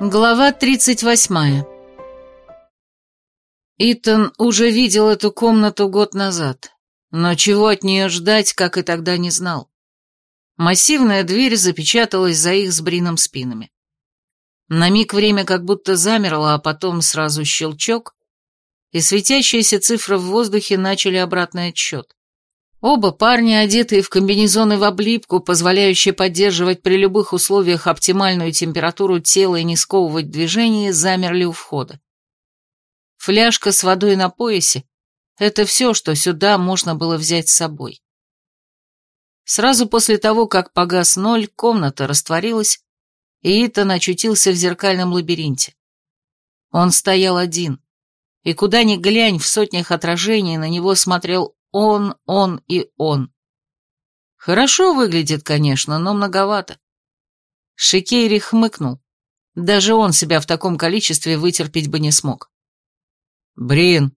Глава 38 Итан уже видел эту комнату год назад, но чего от нее ждать, как и тогда не знал. Массивная дверь запечаталась за их с Брином спинами. На миг время как будто замерло, а потом сразу щелчок, и светящиеся цифры в воздухе начали обратный отсчет. Оба парня, одетые в комбинезоны в облипку, позволяющие поддерживать при любых условиях оптимальную температуру тела и не сковывать движение, замерли у входа. Фляжка с водой на поясе — это все, что сюда можно было взять с собой. Сразу после того, как погас ноль, комната растворилась, и Итан очутился в зеркальном лабиринте. Он стоял один, и куда ни глянь, в сотнях отражений на него смотрел он, он и он. Хорошо выглядит, конечно, но многовато. Шикейри хмыкнул. Даже он себя в таком количестве вытерпеть бы не смог. «Брин,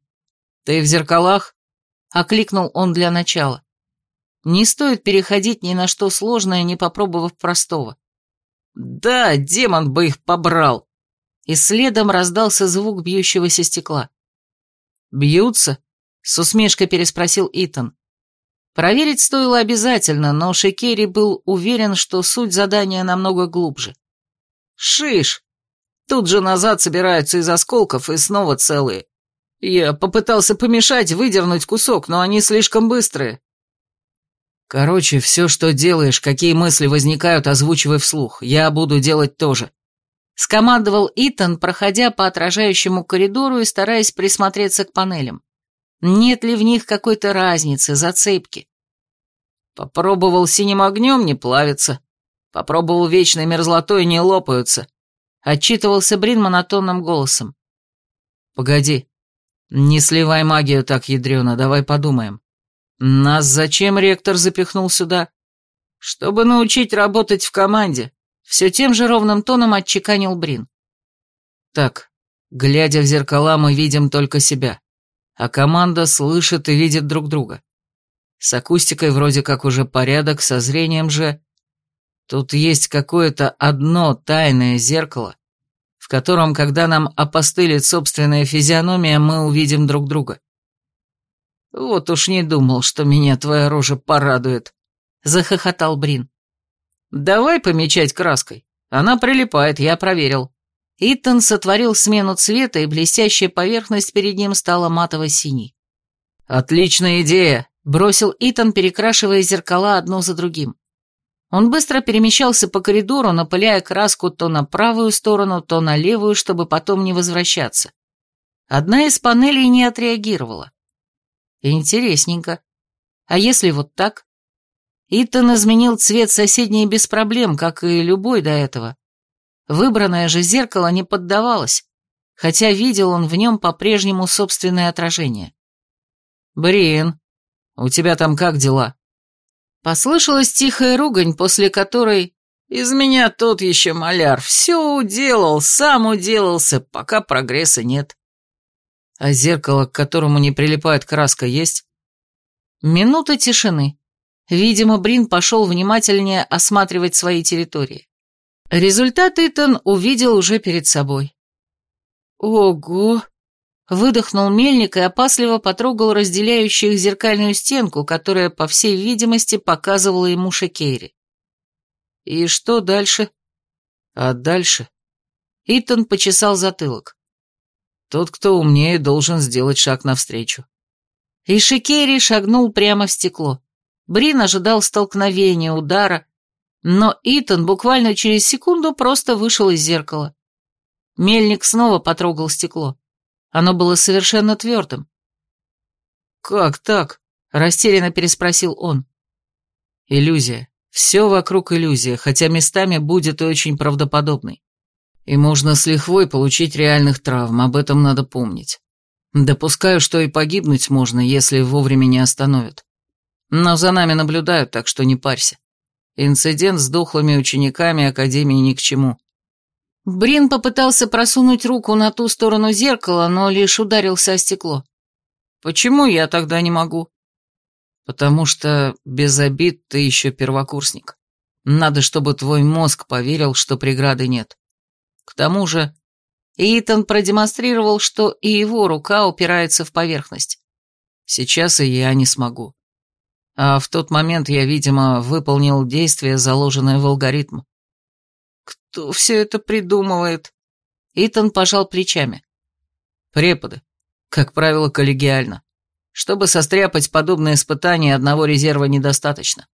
ты в зеркалах?» — окликнул он для начала. Не стоит переходить ни на что сложное, не попробовав простого. «Да, демон бы их побрал!» И следом раздался звук бьющегося стекла. «Бьются?» С усмешкой переспросил Итан. Проверить стоило обязательно, но Шекери был уверен, что суть задания намного глубже. «Шиш! Тут же назад собираются из осколков и снова целые. Я попытался помешать, выдернуть кусок, но они слишком быстрые». «Короче, все, что делаешь, какие мысли возникают, озвучивай вслух. Я буду делать тоже», — скомандовал Итан, проходя по отражающему коридору и стараясь присмотреться к панелям. Нет ли в них какой-то разницы, зацепки? Попробовал синим огнем, не плавится. Попробовал вечной мерзлотой, не лопаются. Отчитывался Брин монотонным голосом. Погоди, не сливай магию так ядрено, давай подумаем. Нас зачем ректор запихнул сюда? Чтобы научить работать в команде. Все тем же ровным тоном отчеканил Брин. Так, глядя в зеркала, мы видим только себя а команда слышит и видит друг друга. С акустикой вроде как уже порядок, со зрением же... Тут есть какое-то одно тайное зеркало, в котором, когда нам опостылит собственная физиономия, мы увидим друг друга. Вот уж не думал, что меня твоя рожа порадует, — захохотал Брин. Давай помечать краской. Она прилипает, я проверил. Итан сотворил смену цвета, и блестящая поверхность перед ним стала матово-синей. «Отличная идея!» — бросил Итан, перекрашивая зеркала одно за другим. Он быстро перемещался по коридору, напыляя краску то на правую сторону, то на левую, чтобы потом не возвращаться. Одна из панелей не отреагировала. Интересненько. А если вот так? Итан изменил цвет соседней без проблем, как и любой до этого. Выбранное же зеркало не поддавалось, хотя видел он в нем по-прежнему собственное отражение. «Брин, у тебя там как дела?» Послышалась тихая ругань, после которой «Из меня тот еще маляр, все уделал, сам уделался, пока прогресса нет». «А зеркало, к которому не прилипает краска, есть?» Минута тишины. Видимо, Брин пошел внимательнее осматривать свои территории. Результат Итан увидел уже перед собой. «Ого!» — выдохнул мельник и опасливо потрогал разделяющую их зеркальную стенку, которая, по всей видимости, показывала ему Шекейри. «И что дальше?» «А дальше?» Итан почесал затылок. «Тот, кто умнее, должен сделать шаг навстречу». И Шекейри шагнул прямо в стекло. Брин ожидал столкновения, удара, но Итан буквально через секунду просто вышел из зеркала. Мельник снова потрогал стекло. Оно было совершенно твердым. «Как так?» — растерянно переспросил он. «Иллюзия. Все вокруг иллюзия, хотя местами будет и очень правдоподобной. И можно с лихвой получить реальных травм, об этом надо помнить. Допускаю, что и погибнуть можно, если вовремя не остановят. Но за нами наблюдают, так что не парься. Инцидент с дохлыми учениками Академии ни к чему. Брин попытался просунуть руку на ту сторону зеркала, но лишь ударился о стекло. «Почему я тогда не могу?» «Потому что без обид ты еще первокурсник. Надо, чтобы твой мозг поверил, что преграды нет. К тому же Итан продемонстрировал, что и его рука упирается в поверхность. Сейчас и я не смогу. А в тот момент я, видимо, выполнил действие, заложенное в алгоритм. Кто все это придумывает? Итан пожал плечами. Преподы. Как правило, коллегиально. Чтобы состряпать подобные испытания, одного резерва недостаточно.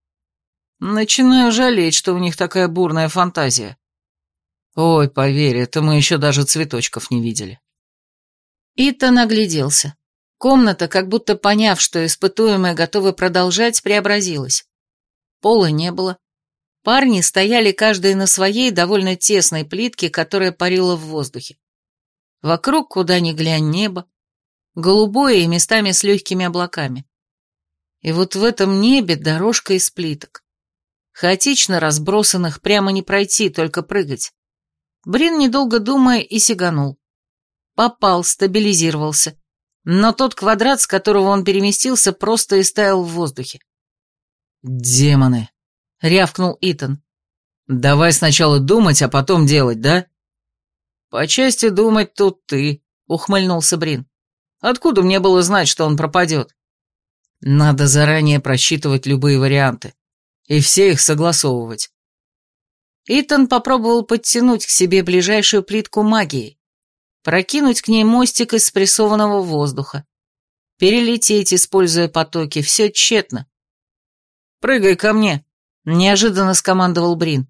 Начинаю жалеть, что у них такая бурная фантазия. Ой, поверь, это мы еще даже цветочков не видели. Итан огляделся. Комната, как будто поняв, что испытуемые готовы продолжать, преобразилась. Пола не было. Парни стояли каждый на своей довольно тесной плитке, которая парила в воздухе. Вокруг, куда ни глянь, небо, голубое и местами с легкими облаками. И вот в этом небе дорожка из плиток. Хаотично разбросанных прямо не пройти, только прыгать. Брин, недолго думая, и сиганул. Попал, стабилизировался. Но тот квадрат, с которого он переместился, просто истаял в воздухе. «Демоны!» — рявкнул Итан. «Давай сначала думать, а потом делать, да?» «По части думать тут ты», — ухмыльнулся Брин. «Откуда мне было знать, что он пропадет?» «Надо заранее просчитывать любые варианты и все их согласовывать. Итан попробовал подтянуть к себе ближайшую плитку магии, прокинуть к ней мостик из спрессованного воздуха, перелететь, используя потоки, все тщетно. «Прыгай ко мне», — неожиданно скомандовал Брин.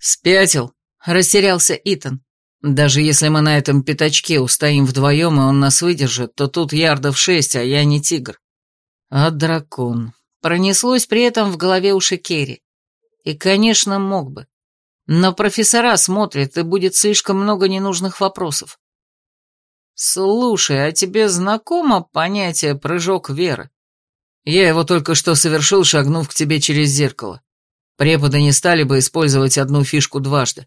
«Спятил», — растерялся Итан. «Даже если мы на этом пятачке устоим вдвоем, и он нас выдержит, то тут ярдов шесть, а я не тигр». «А дракон», — пронеслось при этом в голове у Шикери. И, конечно, мог бы. Но профессора смотрят, и будет слишком много ненужных вопросов. Слушай, а тебе знакомо понятие «прыжок веры»? Я его только что совершил, шагнув к тебе через зеркало. Преподы не стали бы использовать одну фишку дважды.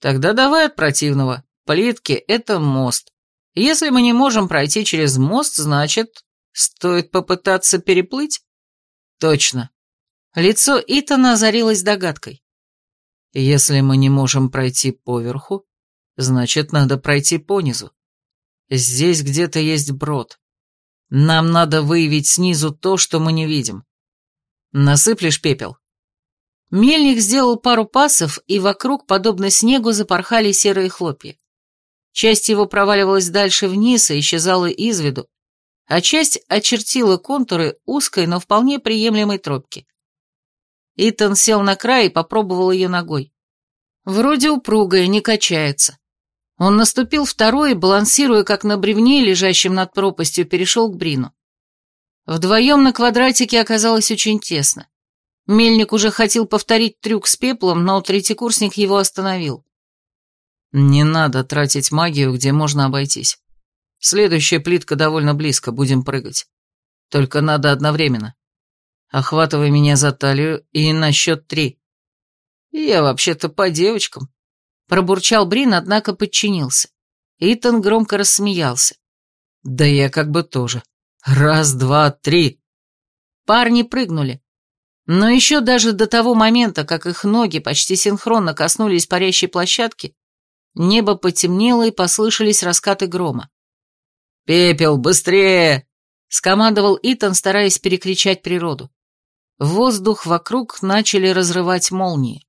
Тогда давай от противного. Плитки — это мост. Если мы не можем пройти через мост, значит, стоит попытаться переплыть? Точно. Лицо Итана озарилось догадкой. Если мы не можем пройти поверху, значит, надо пройти понизу. Здесь где-то есть брод. Нам надо выявить снизу то, что мы не видим. Насыплешь пепел?» Мельник сделал пару пасов, и вокруг, подобно снегу, запорхали серые хлопья. Часть его проваливалась дальше вниз и исчезала из виду, а часть очертила контуры узкой, но вполне приемлемой тропки. Итан сел на край и попробовал ее ногой. Вроде упругая, не качается. Он наступил второй балансируя как на бревне, лежащем над пропастью, перешел к Брину. Вдвоем на квадратике оказалось очень тесно. Мельник уже хотел повторить трюк с пеплом, но третьекурсник его остановил. «Не надо тратить магию, где можно обойтись. Следующая плитка довольно близко, будем прыгать. Только надо одновременно. Охватывай меня за талию и на счет три. Я вообще-то по девочкам. Пробурчал Брин, однако подчинился. Итан громко рассмеялся. Да я как бы тоже. Раз, два, три. Парни прыгнули. Но еще даже до того момента, как их ноги почти синхронно коснулись парящей площадки, небо потемнело и послышались раскаты грома. «Пепел, быстрее!» — скомандовал Итан, стараясь перекричать природу. Воздух вокруг начали разрывать молнии.